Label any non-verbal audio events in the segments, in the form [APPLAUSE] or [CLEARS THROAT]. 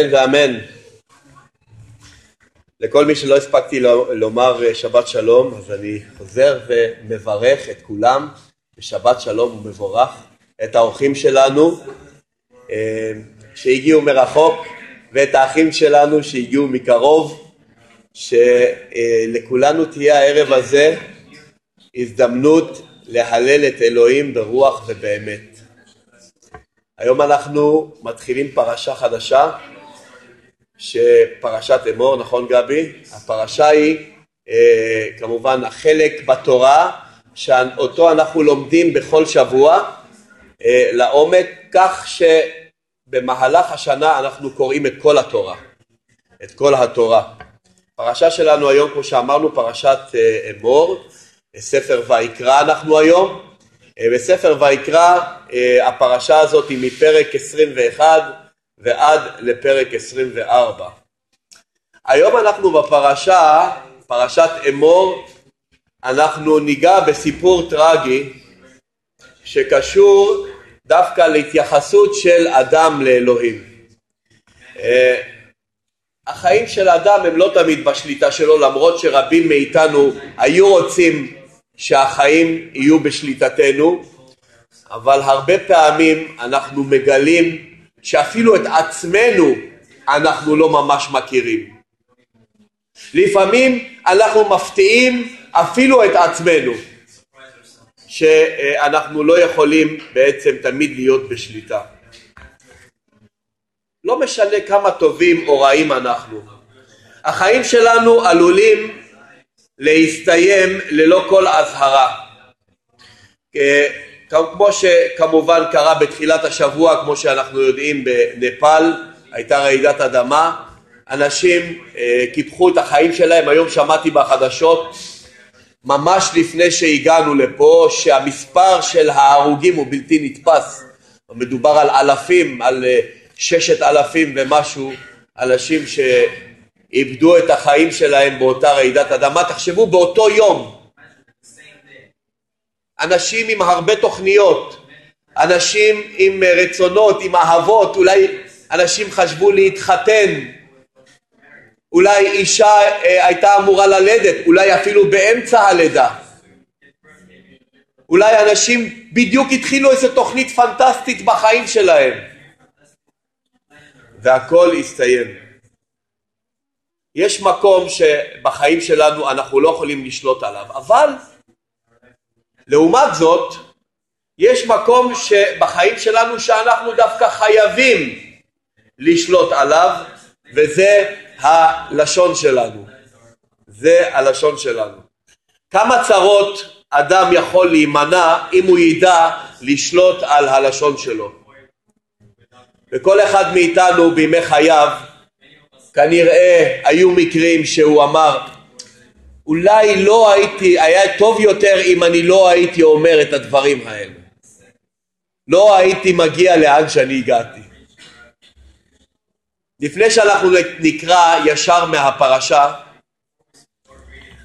אמן ואמן. לכל מי שלא הספקתי לומר אה, שבת שלום, אז אני חוזר ומברך את כולם בשבת שלום ומבורך, את האורחים שלנו אה, שהגיעו מרחוק ואת האחים שלנו שהגיעו מקרוב, שלכולנו תהיה הערב הזה הזדמנות להלל את אלוהים ברוח ובאמת. היום אנחנו מתחילים פרשה חדשה, שפרשת אמור, נכון גבי? הפרשה היא אה, כמובן החלק בתורה שאותו אנחנו לומדים בכל שבוע אה, לעומק, כך שבמהלך השנה אנחנו קוראים את כל התורה, את כל התורה. פרשה שלנו היום, כמו שאמרנו, פרשת אה, אמור, ספר ויקרא אנחנו היום, אה, בספר ויקרא אה, הפרשה הזאת היא מפרק 21 ועד לפרק 24. היום אנחנו בפרשה, פרשת אמור, אנחנו ניגע בסיפור טרגי שקשור דווקא להתייחסות של אדם לאלוהים. אה, החיים של אדם הם לא תמיד בשליטה שלו למרות שרבים מאיתנו היו רוצים שהחיים יהיו בשליטתנו, אבל הרבה פעמים אנחנו מגלים שאפילו את עצמנו אנחנו לא ממש מכירים. לפעמים אנחנו מפתיעים אפילו את עצמנו, שאנחנו לא יכולים בעצם תמיד להיות בשליטה. לא משנה כמה טובים או רעים אנחנו, החיים שלנו עלולים להסתיים ללא כל אזהרה. כמו שכמובן קרה בתחילת השבוע, כמו שאנחנו יודעים בנפאל, הייתה רעידת אדמה, אנשים אה, קיפחו את החיים שלהם, היום שמעתי בחדשות ממש לפני שהגענו לפה שהמספר של ההרוגים הוא בלתי נתפס, מדובר על אלפים, על אה, ששת אלפים ומשהו אנשים ש... איבדו את החיים שלהם באותה רעידת אדמה. תחשבו באותו יום. אנשים עם הרבה תוכניות, אנשים עם רצונות, עם אהבות, אולי אנשים חשבו להתחתן, אולי אישה אה, הייתה אמורה ללדת, אולי אפילו באמצע הלידה. אולי אנשים בדיוק התחילו איזו תוכנית פנטסטית בחיים שלהם והכל הסתיים. יש מקום שבחיים שלנו אנחנו לא יכולים לשלוט עליו, אבל לעומת זאת יש מקום שבחיים שלנו שאנחנו דווקא חייבים לשלוט עליו וזה הלשון שלנו. זה הלשון שלנו. כמה צרות אדם יכול להימנע אם הוא ידע לשלוט על הלשון שלו. וכל אחד מאיתנו בימי חייו כנראה היו מקרים שהוא אמר אולי לא הייתי, היה טוב יותר אם אני לא הייתי אומר את הדברים האלה. לא הייתי מגיע לאן שאני הגעתי. לפני שאנחנו נקרא ישר מהפרשה,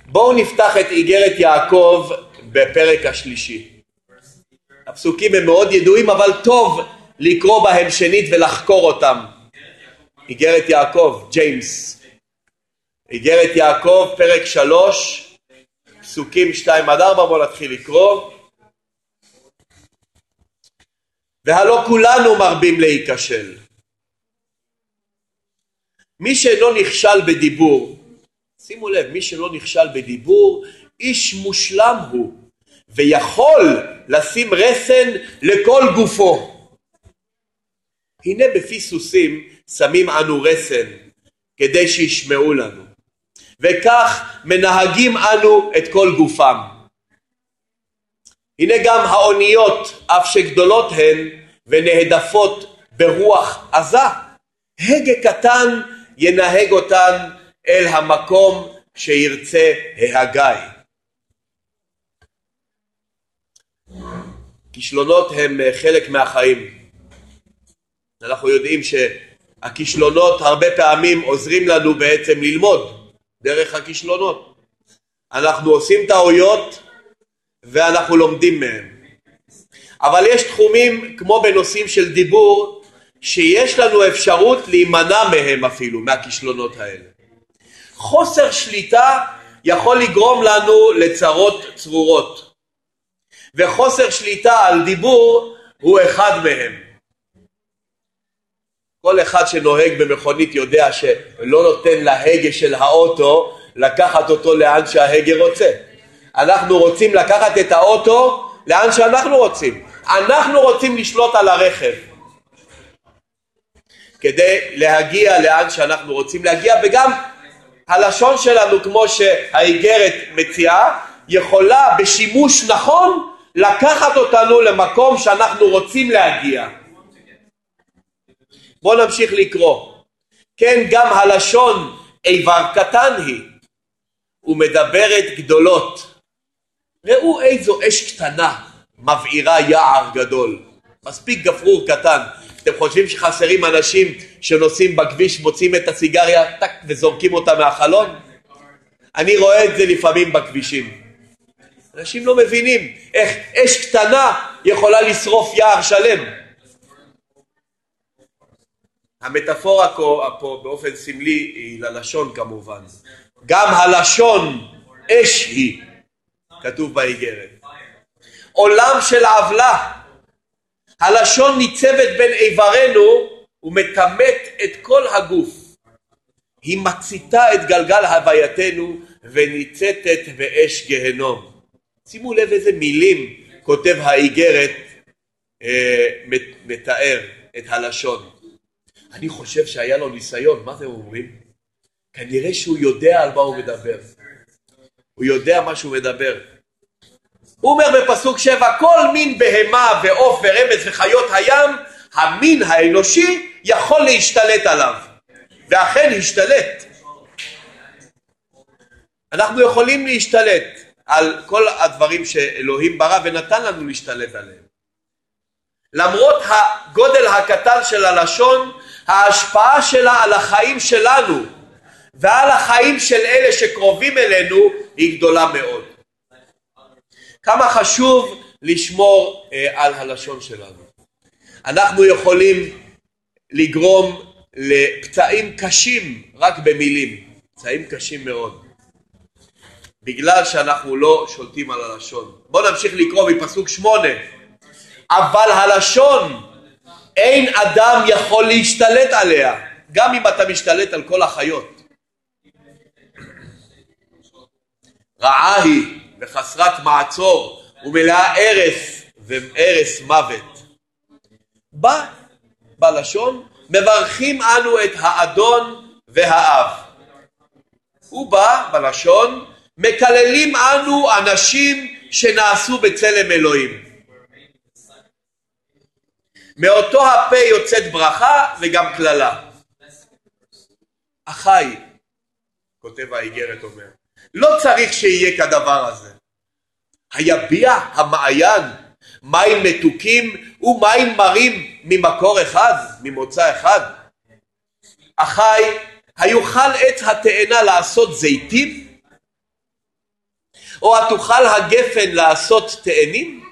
בואו נפתח את איגרת יעקב בפרק השלישי. הפסוקים הם מאוד ידועים אבל טוב לקרוא בהם שנית ולחקור אותם. איגרת יעקב, ג'יימס. איגרת יעקב, פרק שלוש, פסוקים שתיים עד ארבע, בואו נתחיל לקרוא. והלא כולנו מרבים להיכשל. מי שאינו נכשל בדיבור, שימו לב, מי שלא נכשל בדיבור, איש מושלם הוא, ויכול לשים רסן לכל גופו. הנה בפי סוסים שמים אנו רסן כדי שישמעו לנו וכך מנהגים אנו את כל גופם. הנה גם האוניות אף שגדולות הן ונהדפות ברוח עזה הגה קטן ינהג אותן אל המקום שירצה ההגיא. כישלונות הם חלק מהחיים. אנחנו יודעים שהכישלונות הרבה פעמים עוזרים לנו בעצם ללמוד דרך הכישלונות. אנחנו עושים טעויות ואנחנו לומדים מהם. אבל יש תחומים כמו בנושאים של דיבור שיש לנו אפשרות להימנע מהם אפילו, מהכישלונות האלה. חוסר שליטה יכול לגרום לנו לצרות צרורות, וחוסר שליטה על דיבור הוא אחד מהם. כל אחד שנוהג במכונית יודע שלא נותן להגה של האוטו לקחת אותו לאן שההגה רוצה. אנחנו רוצים לקחת את האוטו לאן שאנחנו רוצים. אנחנו רוצים לשלוט על הרכב כדי להגיע לאן שאנחנו רוצים להגיע וגם הלשון שלנו כמו שהאיגרת מציעה יכולה בשימוש נכון לקחת אותנו למקום שאנחנו רוצים להגיע. בואו נמשיך לקרוא. כן גם הלשון איבר קטן היא ומדברת גדולות. ראו איזו אש קטנה מבעירה יער גדול. מספיק גפרור קטן. אתם חושבים שחסרים אנשים שנוסעים בכביש, מוצאים את הסיגריה, טק, וזורקים אותה מהחלון? אני רואה את זה לפעמים בכבישים. אנשים לא מבינים איך אש קטנה יכולה לשרוף יער שלם. המטאפורה פה באופן סמלי היא ללשון כמובן. גם הלשון אש היא, כתוב באיגרת. עולם של עוולה. הלשון ניצבת בין איברנו ומטמאת את כל הגוף. היא מציתה את גלגל הווייתנו וניצתת באש גהנום. שימו לב איזה מילים כותב האיגרת אה, מתאר את הלשון. אני חושב שהיה לו ניסיון, מה אתם אומרים? כנראה שהוא יודע על מה הוא מדבר. הוא יודע מה שהוא מדבר. הוא אומר בפסוק שבע, כל מין בהמה ועוף ורמז וחיות הים, המין האנושי יכול להשתלט עליו. ואכן השתלט. אנחנו יכולים להשתלט על כל הדברים שאלוהים ברא ונתן לנו להשתלט עליהם. למרות הגודל הקטן של הלשון, ההשפעה שלה על החיים שלנו ועל החיים של אלה שקרובים אלינו היא גדולה מאוד. כמה חשוב לשמור אה, על הלשון שלנו. אנחנו יכולים לגרום לפצעים קשים רק במילים, פצעים קשים מאוד, בגלל שאנחנו לא שולטים על הלשון. בואו נמשיך לקרוא מפסוק שמונה. אבל הלשון אין אדם יכול להשתלט עליה, גם אם אתה משתלט על כל החיות. רעה היא וחסרת מעצור ומלאה ארס וארס מוות. בא בלשון מברכים אנו את האדון והאב. הוא בא בלשון מקללים אנו אנשים שנעשו בצלם אלוהים. מאותו הפה יוצאת ברכה וגם קללה. אחי, כותב האיגרת אומר, לא צריך שיהיה כדבר הזה. היביע המעיין מים מתוקים ומים מרים ממקור אחד, ממוצא אחד. אחי, היוכל עץ התאנה לעשות זיתים? או התוכל הגפן לעשות תאנים?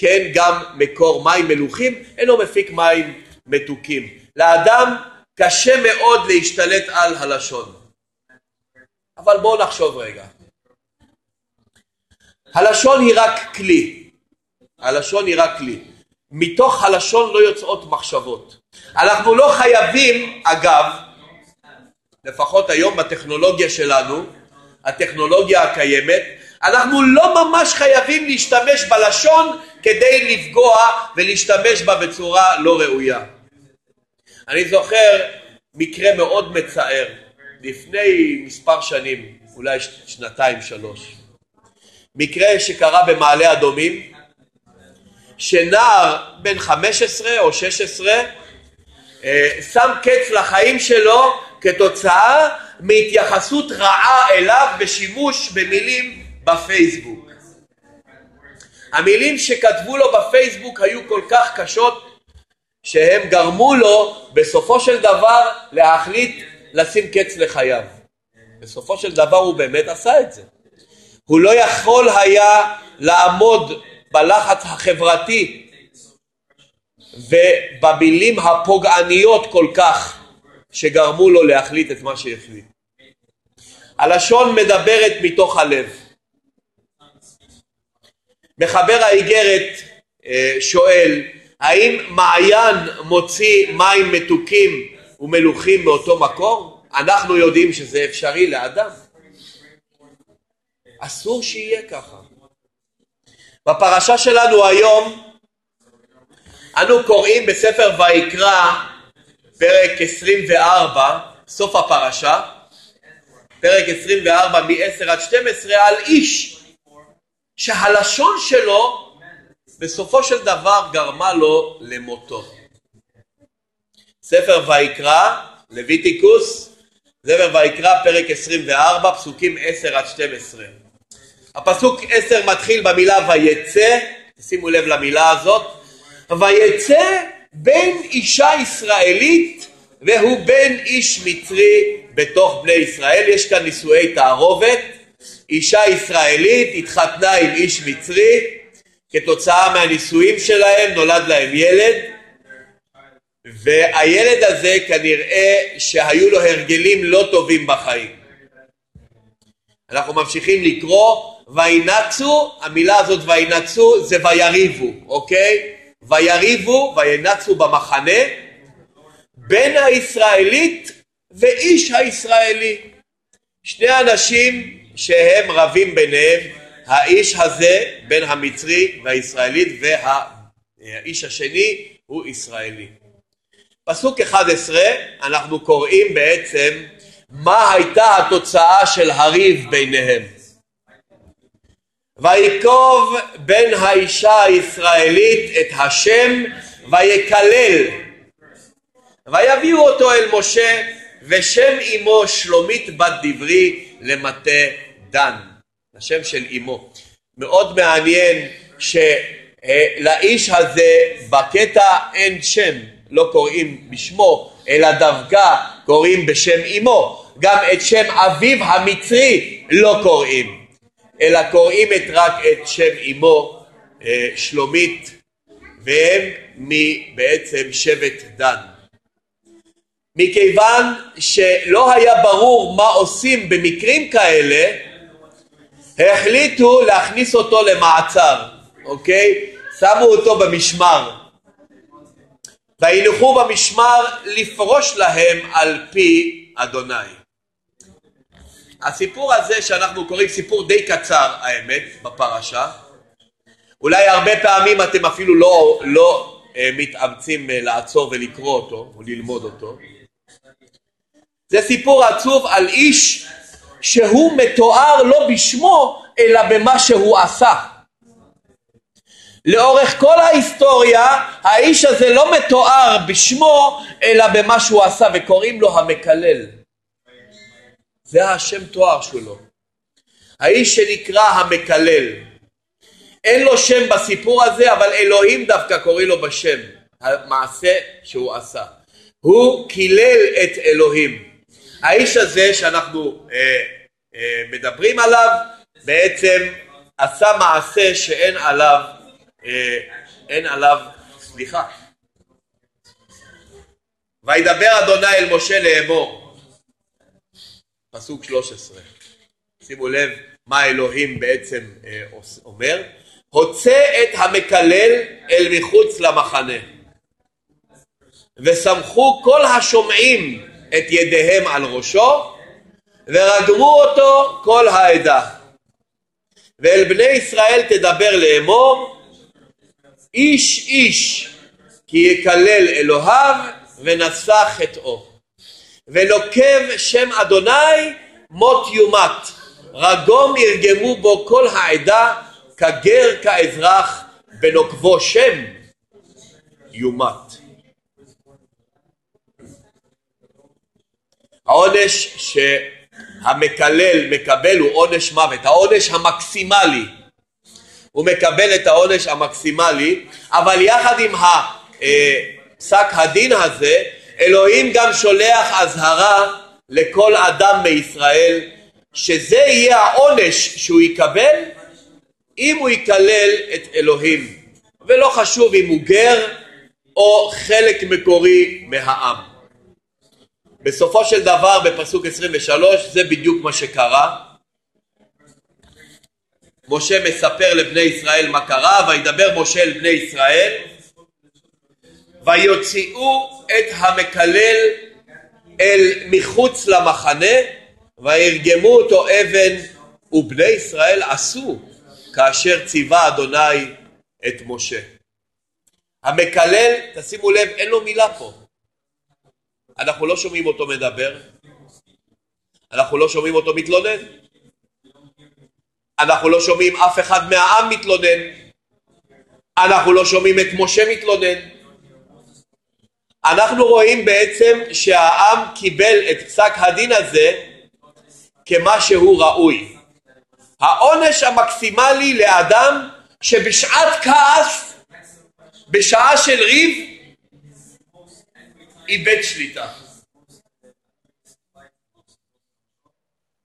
כן גם מקור מים מלוכים אינו מפיק מים מתוקים. לאדם קשה מאוד להשתלט על הלשון. אבל בואו נחשוב רגע. הלשון היא רק כלי. הלשון היא רק כלי. מתוך הלשון לא יוצאות מחשבות. אנחנו לא חייבים, אגב, לפחות היום בטכנולוגיה שלנו, הטכנולוגיה הקיימת, אנחנו לא ממש חייבים להשתמש בלשון כדי לפגוע ולהשתמש בה בצורה לא ראויה. אני זוכר מקרה מאוד מצער, לפני מספר שנים, אולי שנתיים שלוש, מקרה שקרה במעלה אדומים, שנער בן 15 או 16 אה, שם קץ לחיים שלו כתוצאה מהתייחסות רעה אליו בשימוש במילים בפייסבוק. המילים שכתבו לו בפייסבוק היו כל כך קשות שהם גרמו לו בסופו של דבר להחליט לשים קץ לחייו. בסופו של דבר הוא באמת עשה את זה. הוא לא יכול היה לעמוד בלחץ החברתי ובמילים הפוגעניות כל כך שגרמו לו להחליט את מה שהחליט. הלשון מדברת מתוך הלב. מחבר האיגרת אה, שואל האם מעיין מוציא מים מתוקים ומלוכים מאותו מקור? אנחנו יודעים שזה אפשרי לאדם. אסור שיהיה ככה. בפרשה שלנו היום אנו קוראים בספר ויקרא פרק 24, סוף הפרשה, פרק 24 מ-10 עד 12 על איש שהלשון שלו בסופו של דבר גרמה לו למותו. ספר ויקרא, לויטיקוס, ספר ויקרא פרק 24 פסוקים 10 עד 12. הפסוק 10 מתחיל במילה ויצא, שימו לב למילה הזאת, ויצא בן אישה ישראלית והוא בן איש מצרי בתוך בני ישראל, יש כאן נישואי תערובת, אישה ישראלית התחתנה עם איש מצרי, כתוצאה מהנישואים שלהם נולד להם ילד, והילד הזה כנראה שהיו לו הרגלים לא טובים בחיים. אנחנו ממשיכים לקרוא וינצו, המילה הזאת וינצו זה ויריבו, אוקיי? ויריבו וינצו במחנה בין הישראלית ואיש הישראלי. שני אנשים שהם רבים ביניהם, האיש הזה בין המצרי והישראלית והאיש השני הוא ישראלי. פסוק 11 אנחנו קוראים בעצם מה הייתה התוצאה של הריב ביניהם. ויקוב בן האישה הישראלית את השם ויקלל ויביאו אותו אל משה ושם אמו שלומית בת דברי למטה דן, השם של אמו. מאוד מעניין שלאיש הזה בקטע אין שם, לא קוראים בשמו, אלא דווקא קוראים בשם אמו. גם את שם אביו המצרי לא קוראים. אלא קוראים את רק את שם אמו אה, שלומית והם בעצם שבט דן. מכיוון שלא היה ברור מה עושים במקרים כאלה החליטו להכניס אותו למעצר, אוקיי? שמו אותו במשמר והנחו במשמר לפרוש להם על פי אדוני. הסיפור הזה שאנחנו קוראים סיפור די קצר האמת בפרשה אולי הרבה פעמים אתם אפילו לא, לא אה, מתאמצים אה, לעצור ולקרוא אותו או ללמוד אותו זה סיפור עצוב על איש שהוא מתואר לא בשמו אלא במה שהוא עשה לאורך כל ההיסטוריה האיש הזה לא מתואר בשמו אלא במה שהוא עשה וקוראים לו המקלל זה השם תואר שלו. האיש שנקרא המקלל. אין לו שם בסיפור הזה, אבל אלוהים דווקא קורא לו בשם, המעשה שהוא עשה. הוא קילל את אלוהים. האיש הזה שאנחנו אה, אה, מדברים עליו, בעצם עשה מעשה שאין עליו, אה, אין עליו, סליחה. וידבר אדוני אל משה לאמור פסוק 13. שימו לב מה אלוהים בעצם אה, אומר. הוצא את המקלל אל מחוץ למחנה וסמכו כל השומעים את ידיהם על ראשו ורגמו אותו כל העדה. ואל בני ישראל תדבר לאמור איש איש כי יקלל אלוהיו ונשא חטאו ונוקב שם אדוני מות יומת. רגום ירגמו בו כל העדה כגר כאזרח בנוקבו שם יומת העונש שהמקלל מקבל הוא עונש מוות, העונש המקסימלי. הוא מקבל את העונש המקסימלי אבל יחד עם אה, פסק הדין הזה אלוהים גם שולח אזהרה לכל אדם מישראל שזה יהיה העונש שהוא יקבל אם הוא יקלל את אלוהים. ולא חשוב אם הוא גר, או חלק מקורי מהעם. בסופו של דבר בפסוק 23 זה בדיוק מה שקרה. משה מספר לבני ישראל מה קרה, וידבר משה אל בני ישראל ויוציאו את המקלל אל מחוץ למחנה וירגמו אותו אבן ובני ישראל עשו כאשר ציווה אדוני את משה. המקלל, תשימו לב, אין לו מילה פה. אנחנו לא שומעים אותו מדבר, אנחנו לא שומעים אותו מתלונן, אנחנו לא שומעים אף אחד מהעם מתלונן, אנחנו לא שומעים את משה מתלונן. אנחנו רואים בעצם שהעם קיבל את פסק הדין הזה כמה שהוא ראוי. העונש המקסימלי לאדם שבשעת כעס, בשעה של ריב, איבד שליטה.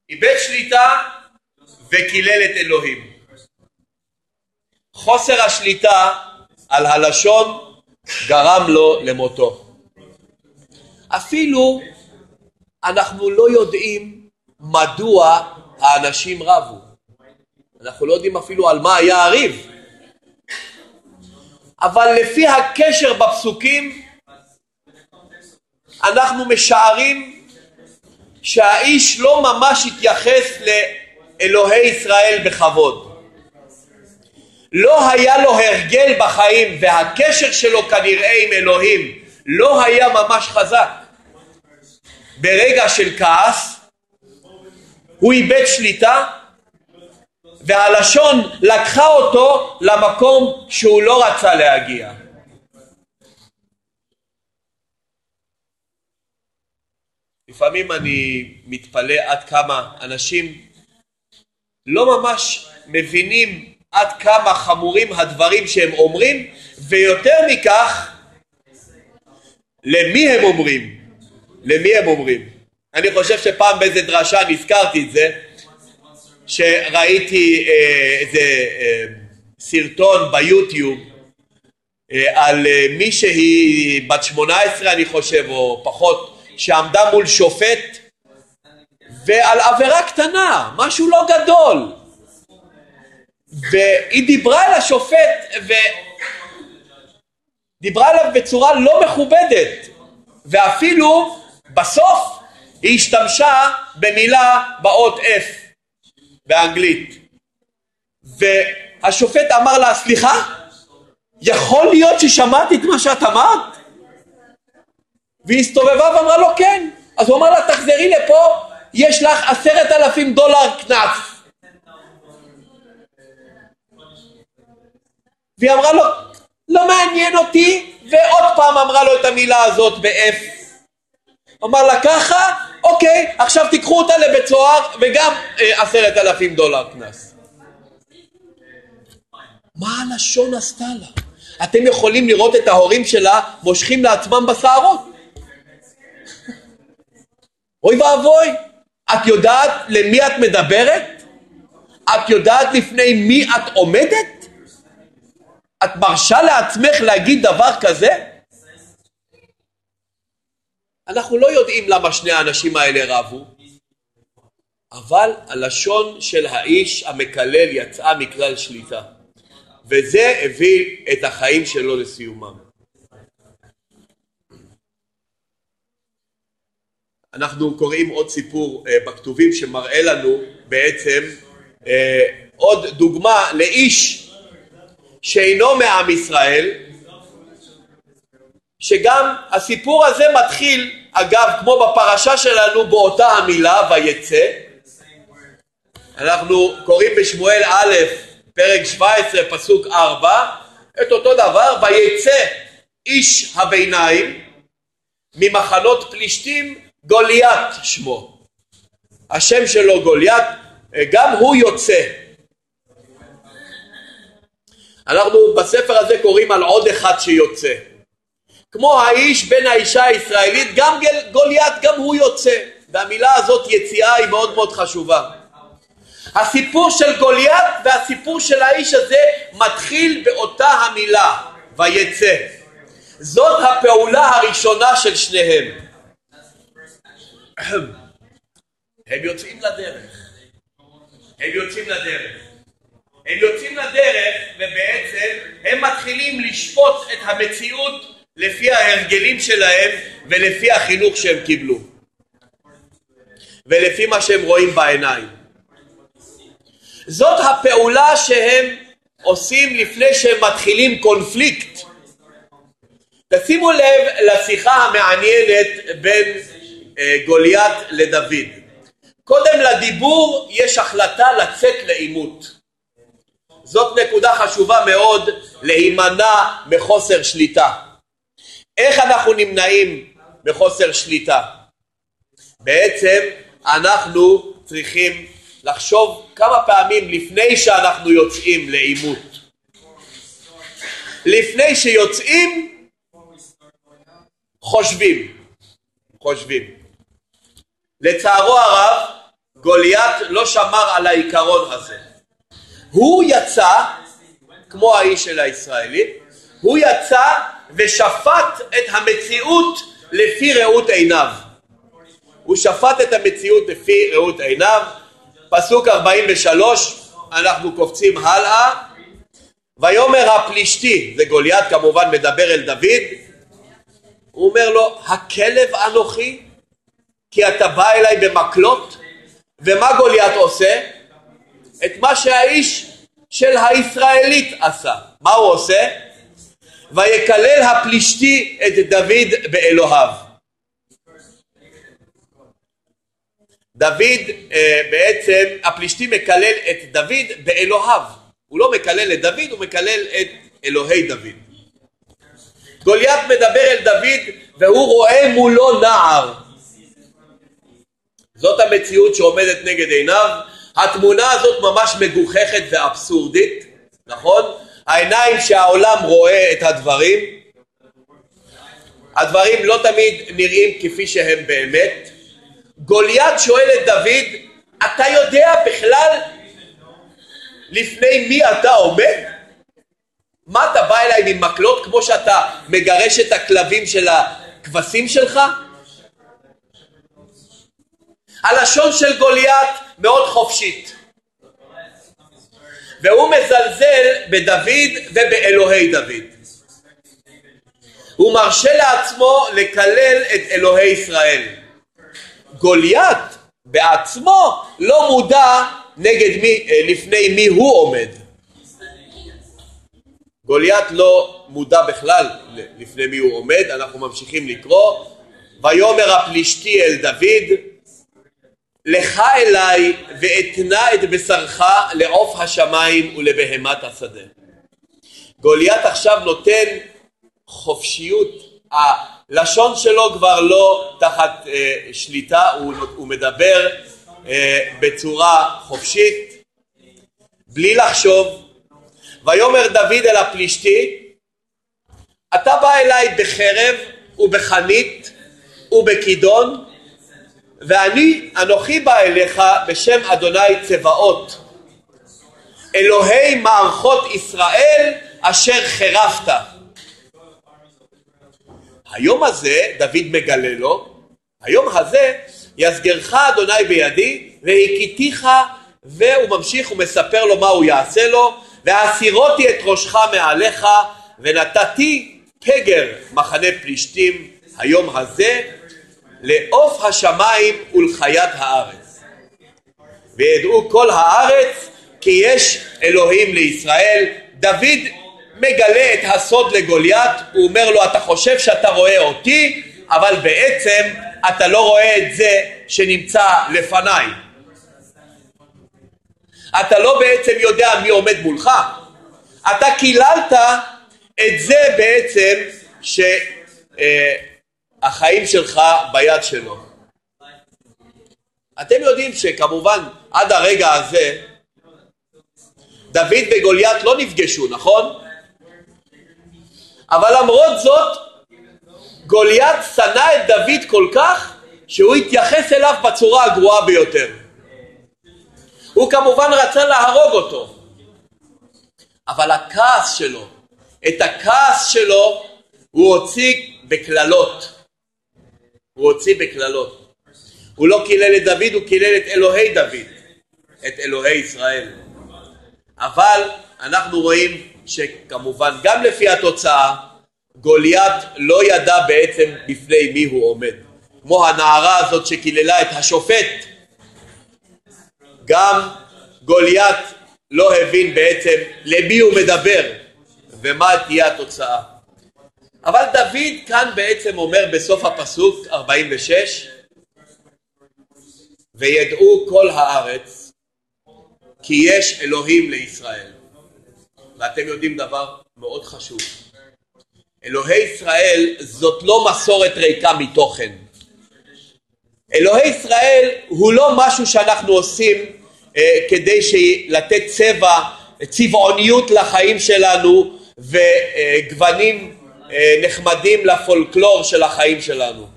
איבד שליטה וקילל את אלוהים. חוסר השליטה על הלשון גרם לו למותו. אפילו אנחנו לא יודעים מדוע האנשים רבו. אנחנו לא יודעים אפילו על מה היה הריב. אבל לפי הקשר בפסוקים אנחנו משערים שהאיש לא ממש התייחס לאלוהי ישראל בכבוד. לא היה לו הרגל בחיים והקשר שלו כנראה עם אלוהים לא היה ממש חזק. ברגע של כעס הוא איבד שליטה והלשון לקחה אותו למקום שהוא לא רצה להגיע. לפעמים אני מתפלא עד כמה אנשים לא ממש מבינים עד כמה חמורים הדברים שהם אומרים ויותר מכך למי הם אומרים? למי הם אומרים? אני חושב שפעם באיזה דרשה נזכרתי את זה שראיתי אה, איזה אה, סרטון ביוטיוב אה, על אה, מישהי בת שמונה עשרה אני חושב או פחות שעמדה מול שופט ועל עבירה קטנה, משהו לא גדול. והיא דיברה אל השופט ודיברה אליו בצורה לא מכובדת. ואפילו בסוף היא השתמשה במילה באות F באנגלית. והשופט אמר לה סליחה? יכול להיות ששמעתי את מה שאת אמרת? והיא הסתובבה ואמרה לו כן אז הוא אמר לה תחזרי לפה יש לך עשרת אלפים דולר קנס והיא אמרה לו לא מעניין אותי ועוד פעם אמרה לו את המילה הזאת ב-F אמר לה ככה אוקיי, עכשיו תיקחו אותה לבית סוהר וגם אה, עשרת אלפים דולר קנס. מה הלשון עשתה לה? אתם יכולים לראות את ההורים שלה מושכים לעצמם בשערות. אוי ואבוי, את יודעת למי את מדברת? את יודעת לפני מי את עומדת? את מרשה לעצמך להגיד דבר כזה? אנחנו לא יודעים למה שני האנשים האלה רבו, אבל הלשון של האיש המקלל יצאה מכלל שליטה, וזה הביא את החיים שלו לסיומם. אנחנו קוראים עוד סיפור uh, בכתובים שמראה לנו בעצם uh, עוד דוגמה לאיש שאינו מעם ישראל שגם הסיפור הזה מתחיל, אגב, כמו בפרשה שלנו באותה המילה, ויצא. אנחנו קוראים בשמואל א', פרק 17, פסוק 4, את אותו דבר, ויצא איש הביניים ממחנות פלישתים, גוליית שמו. השם שלו גוליית, גם הוא יוצא. אנחנו בספר הזה קוראים על עוד אחד שיוצא. כמו האיש בין האישה הישראלית, גם גוליית, גם הוא יוצא. והמילה הזאת יציאה היא מאוד מאוד חשובה. הסיפור של גוליית והסיפור של האיש הזה מתחיל באותה המילה, ויצא. זאת הפעולה הראשונה של שניהם. [CLEARS THROAT] הם יוצאים לדרך. הם יוצאים לדרך. הם יוצאים לדרך ובעצם הם מתחילים לשפוט את המציאות לפי ההרגלים שלהם ולפי החינוך שהם קיבלו ולפי מה שהם רואים בעיניים. זאת הפעולה שהם עושים לפני שהם מתחילים קונפליקט. תשימו לב לשיחה המעניינת בין גוליית לדוד. קודם לדיבור יש החלטה לצאת לעימות. זאת נקודה חשובה מאוד להימנע מחוסר שליטה. איך אנחנו נמנעים מחוסר שליטה? בעצם אנחנו צריכים לחשוב כמה פעמים לפני שאנחנו יוצאים לעימות. לפני שיוצאים חושבים, חושבים. לצערו הרב גוליית לא שמר על העיקרון הזה. הוא יצא, כמו האיש של הישראלים, הוא יצא ושפט את המציאות לפי ראות עיניו. הוא שפט את המציאות לפי ראות עיניו. פסוק 43, אנחנו קופצים הלאה. ויאמר הפלישתי, זה גוליית כמובן מדבר אל דוד, הוא אומר לו, הכלב אנוכי? כי אתה בא אליי במקלות? ומה גוליית עושה? את מה שהאיש של הישראלית עשה. מה הוא עושה? ויקלל הפלישתי את דוד באלוהיו. דוד אה, בעצם, הפלישתי מקלל את דוד באלוהיו. הוא לא מקלל את דוד, הוא מקלל את אלוהי דוד. גוליית מדבר אל דוד והוא רואה מולו נער. זאת המציאות שעומדת נגד עיניו. התמונה הזאת ממש מגוחכת ואבסורדית, נכון? העיניים שהעולם רואה את הדברים, הדברים לא תמיד נראים כפי שהם באמת. גוליית שואל את דוד, אתה יודע בכלל לפני מי אתה עומד? מה אתה בא אליי עם מקלות כמו שאתה מגרש את הכלבים של הכבשים שלך? הלשון של גוליית מאוד חופשית והוא מזלזל בדוד ובאלוהי דוד. הוא מרשה לעצמו לקלל את אלוהי ישראל. גוליית בעצמו לא מודע נגד מי, אה, לפני מי הוא עומד. גוליית לא מודע בכלל לפני מי הוא עומד, אנחנו ממשיכים לקרוא. ויאמר הפלישתי אל דוד לך אליי ואתנה את בשרך לעוף השמיים ולבהמת השדה. גוליית עכשיו נותן חופשיות, הלשון שלו כבר לא תחת אה, שליטה, הוא, הוא מדבר אה, בצורה חופשית, בלי לחשוב. ויאמר דוד אל הפלישתי, אתה בא אליי בחרב ובחנית ובכידון ואני אנוכי בא אליך בשם אדוני צבאות. אלוהי מערכות ישראל אשר חירפת. היום הזה דוד מגלה לו היום הזה יסגרך אדוני בידי והכיתיך והוא ממשיך ומספר לו מה הוא יעשה לו והסירותי את ראשך מעליך ונתתי פגר מחנה פלישתים היום הזה לעוף השמיים ולחיית הארץ. וידעו כל הארץ כי יש אלוהים לישראל. דוד מגלה את הסוד לגוליית, הוא אומר לו אתה חושב שאתה רואה אותי, אבל בעצם אתה לא רואה את זה שנמצא לפניי. אתה לא בעצם יודע מי עומד מולך, אתה קיללת את זה בעצם ש... אה, החיים שלך ביד שלו. אתם יודעים שכמובן עד הרגע הזה דוד וגוליית לא נפגשו, נכון? אבל למרות זאת גוליית שנא את דוד כל כך שהוא התייחס אליו בצורה הגרועה ביותר. הוא כמובן רצה להרוג אותו, אבל הכעס שלו, את הכעס שלו הוא הוציא בקללות. הוא הוציא בקללות. הוא לא קילל את דוד, הוא קילל את אלוהי דוד, את אלוהי ישראל. אבל אנחנו רואים שכמובן גם לפי התוצאה גוליית לא ידע בעצם בפני מי הוא עומד. כמו הנערה הזאת שקיללה את השופט, גם גוליית לא הבין בעצם למי הוא מדבר ומה תהיה התוצאה. אבל דוד כאן בעצם אומר בסוף הפסוק 46 וידעו כל הארץ כי יש אלוהים לישראל. ואתם יודעים דבר מאוד חשוב. אלוהי ישראל זאת לא מסורת ריקה מתוכן. אלוהי ישראל הוא לא משהו שאנחנו עושים אה, כדי לתת צבע, צבעוניות לחיים שלנו וגוונים נחמדים לפולקלור של החיים שלנו.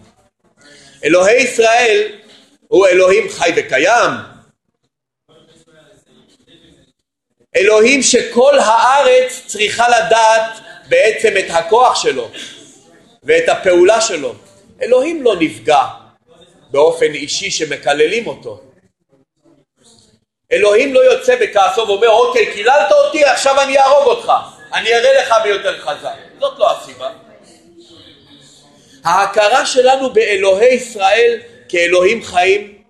אלוהי ישראל הוא אלוהים חי וקיים. אלוהים שכל הארץ צריכה לדעת בעצם את הכוח שלו ואת הפעולה שלו. אלוהים לא נפגע באופן אישי שמקללים אותו. אלוהים לא יוצא בכעסו ואומר אוקיי קיללת אותי עכשיו אני אהרוג אותך אני אראה לך מי יותר חזק זאת לא הסיבה. ההכרה שלנו באלוהי ישראל כאלוהים חיים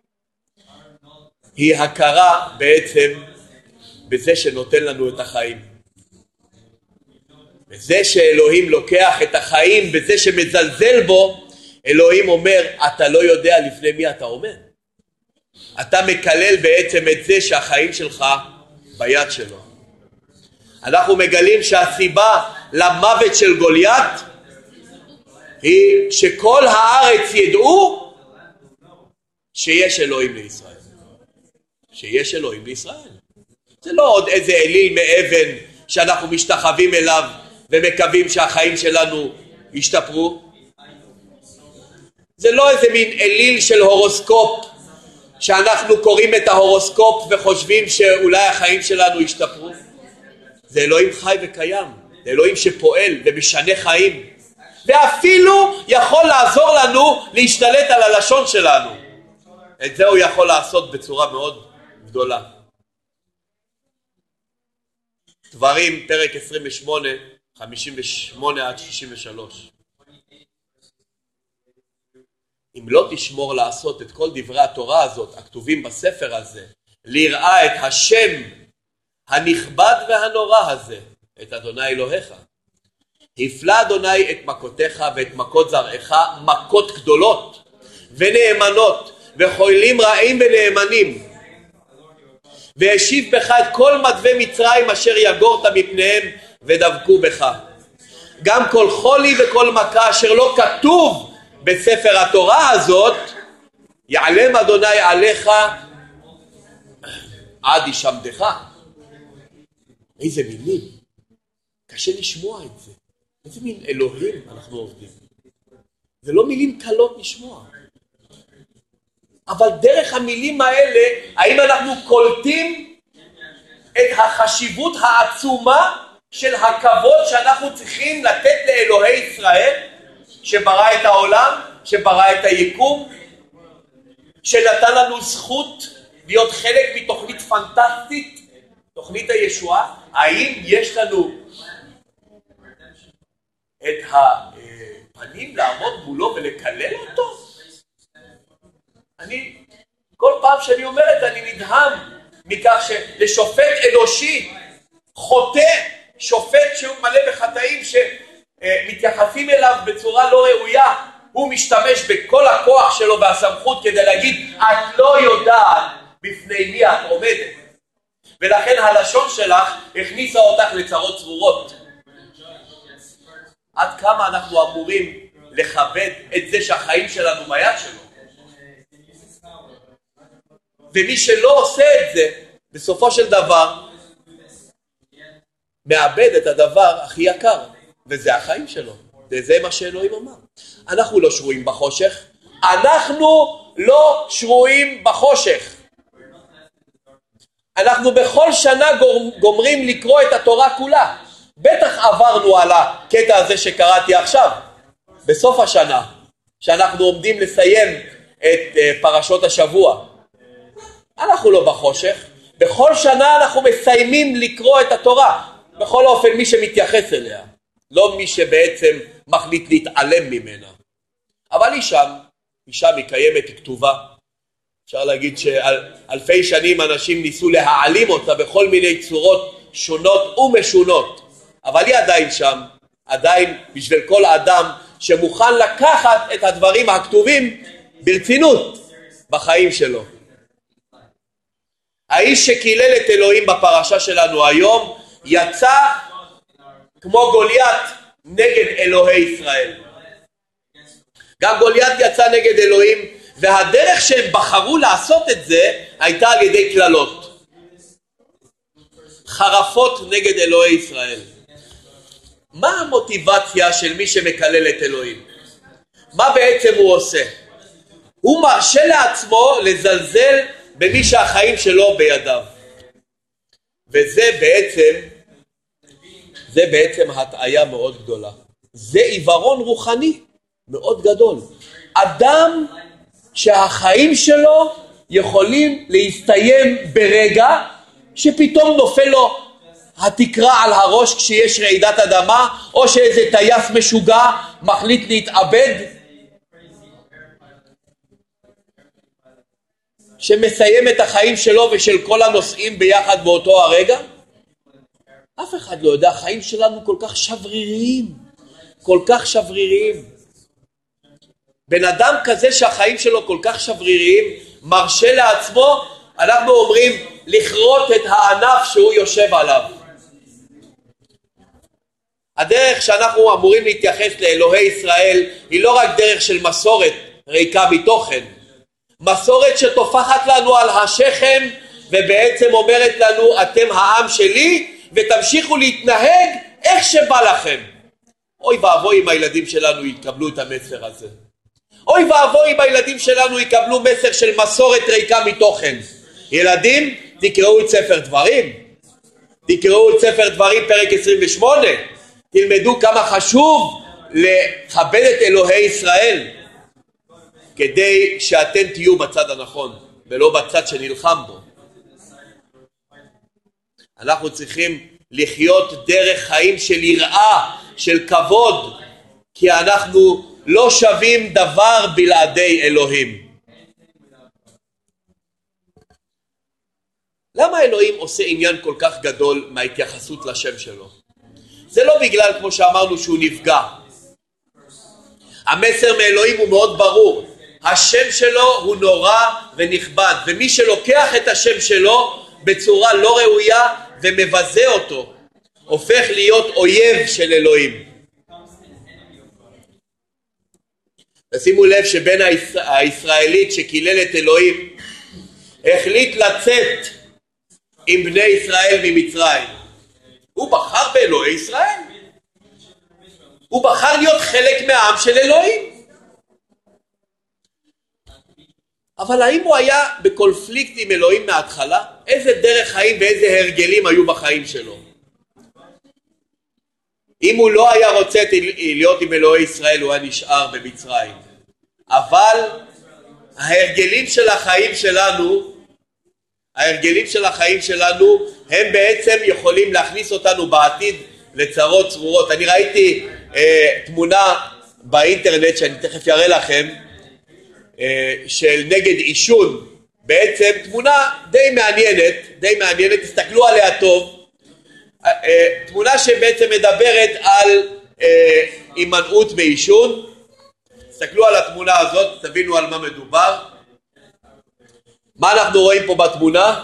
היא הכרה בעצם בזה שנותן לנו את החיים. בזה שאלוהים לוקח את החיים בזה שמזלזל בו אלוהים אומר אתה לא יודע לפני מי אתה עומד. אתה מקלל בעצם את זה שהחיים שלך ביד שלו. אנחנו מגלים שהסיבה למוות של גוליית היא שכל הארץ ידעו שיש אלוהים לישראל. שיש אלוהים לישראל. זה לא עוד איזה אליל מאבן שאנחנו משתחווים אליו ומקווים שהחיים שלנו ישתפרו. זה לא איזה מין אליל של הורוסקופ שאנחנו קוראים את ההורוסקופ וחושבים שאולי החיים שלנו ישתפרו. זה אלוהים חי וקיים, אלוהים שפועל ומשנה חיים, ואפילו יכול לעזור לנו להשתלט על הלשון שלנו. את זה הוא יכול לעשות בצורה מאוד גדולה. דברים, פרק 28, 58 עד 63. אם לא תשמור לעשות את כל דברי התורה הזאת הכתובים בספר הזה, ליראה את השם הנכבד והנורא הזה, את אדוני אלוהיך. הפלה אדוני את מכותיך ואת מכות זרעך מכות גדולות ונאמנות וחולים רעים ונאמנים והשיב בך את כל מדווה מצרים אשר יגורת מפניהם ודבקו בך גם כל חולי וכל מכה אשר לא כתוב בספר התורה הזאת, יעלם אדוני עליך עד ישמדך. איזה מילים. קשה לשמוע את זה. איזה מין אלוהים אנחנו עובדים. זה לא מילים קלות לשמוע. אבל דרך המילים האלה, האם אנחנו קולטים את החשיבות העצומה של הכבוד שאנחנו צריכים לתת לאלוהי ישראל? שברא את העולם, שברא את היקום, שנתן לנו זכות להיות חלק מתוכנית פנטסטית, תוכנית הישועה, האם יש לנו את הפנים לעמוד מולו ולקלל אותו? אני, כל פעם שאני אומר את זה אני נדהם מכך שלשופט אנושי, חוטא, שופט שהוא מלא בחטאים, ש... אה, מתייחסים אליו בצורה לא ראויה, הוא משתמש בכל הכוח שלו והסמכות כדי להגיד את לא יודעת בפני מי את עומדת ולכן הלשון שלך הכניסה אותך לצרות צרורות. עד כמה אנחנו אמורים לכבד את זה שהחיים שלנו ביד שלו. ומי שלא עושה את זה, בסופו של דבר, מאבד את הדבר הכי יקר. וזה החיים שלו, וזה מה שאלוהים אמר. אנחנו לא שרויים בחושך, אנחנו לא שרויים בחושך. אנחנו בכל שנה גומרים לקרוא את התורה כולה, בטח עברנו על הקטע הזה שקראתי עכשיו, בסוף השנה, שאנחנו עומדים לסיים את אה, פרשות השבוע. אנחנו לא בחושך, בכל שנה אנחנו מסיימים לקרוא את התורה, בכל אופן מי שמתייחס אליה, לא מי שבעצם מחליט להתעלם ממנה. אבל היא שם, היא שם, היא קיימת, היא כתובה. אפשר להגיד שאלפי שנים אנשים ניסו להעלים אותה בכל מיני צורות שונות ומשונות, אבל היא עדיין שם, עדיין בשביל כל אדם שמוכן לקחת את הדברים הכתובים ברצינות בחיים שלו. האיש שקילל את אלוהים בפרשה שלנו היום יצא כמו גוליית נגד אלוהי ישראל. גם גוליית יצא נגד אלוהים והדרך שהם בחרו לעשות את זה הייתה על ידי קללות. חרפות נגד אלוהי ישראל. מה המוטיבציה של מי שמקלל את אלוהים? מה בעצם הוא עושה? הוא מרשה לעצמו לזלזל במי שהחיים שלו בידיו. וזה בעצם, זה בעצם הטעיה מאוד גדולה. זה עיוורון רוחני מאוד גדול. אדם שהחיים שלו יכולים להסתיים ברגע שפתאום נופל לו התקרה על הראש כשיש רעידת אדמה או שאיזה טייס משוגע מחליט להתאבד שמסיים את החיים שלו ושל כל הנוסעים ביחד באותו הרגע? אף אחד לא יודע, החיים שלנו כל כך שבריריים, כל כך שבריריים. בן אדם כזה שהחיים שלו כל כך שבריריים, מרשה לעצמו, אנחנו אומרים, לכרות את הענף שהוא יושב עליו. הדרך שאנחנו אמורים להתייחס לאלוהי ישראל היא לא רק דרך של מסורת ריקה מתוכן, מסורת שטופחת לנו על השכם ובעצם אומרת לנו אתם העם שלי ותמשיכו להתנהג איך שבא לכם. אוי ואבוי אם הילדים שלנו יקבלו את המסר הזה. אוי ואבוי אם הילדים שלנו יקבלו מסר של מסורת ריקה מתוכן. ילדים, תקראו את ספר דברים, תקראו את ספר דברים פרק 28, תלמדו כמה חשוב לכבד את אלוהי ישראל כדי שאתם תהיו בצד הנכון ולא בצד שנלחם בו. אנחנו צריכים לחיות דרך חיים של יראה, של כבוד, כי אנחנו לא שווים דבר בלעדי אלוהים. למה אלוהים עושה עניין כל כך גדול מההתייחסות לשם שלו? זה לא בגלל, כמו שאמרנו, שהוא נפגע. המסר מאלוהים הוא מאוד ברור. השם שלו הוא נורא ונכבד, ומי שלוקח את השם שלו בצורה לא ראויה ומבזה אותו, הופך להיות אויב של אלוהים. תשימו לב שבן הישראלית שקילל את אלוהים החליט לצאת עם בני ישראל ממצרים. הוא בחר באלוהי ישראל. הוא בחר להיות חלק מהעם של אלוהים. אבל האם הוא היה בקונפליקט עם אלוהים מההתחלה? איזה דרך חיים ואיזה הרגלים היו בחיים שלו? אם הוא לא היה רוצה להיות עם אלוהי ישראל הוא היה נשאר במצרים. אבל ההרגלים של החיים שלנו, ההרגלים של החיים שלנו הם בעצם יכולים להכניס אותנו בעתיד לצרות צרורות. אני ראיתי אה, תמונה באינטרנט שאני תכף אראה לכם אה, של נגד עישון, בעצם תמונה די מעניינת, די מעניינת, תסתכלו עליה טוב, אה, אה, תמונה שבעצם מדברת על הימנעות מעישון, תסתכלו על התמונה הזאת, תבינו על מה מדובר. מה אנחנו רואים פה בתמונה?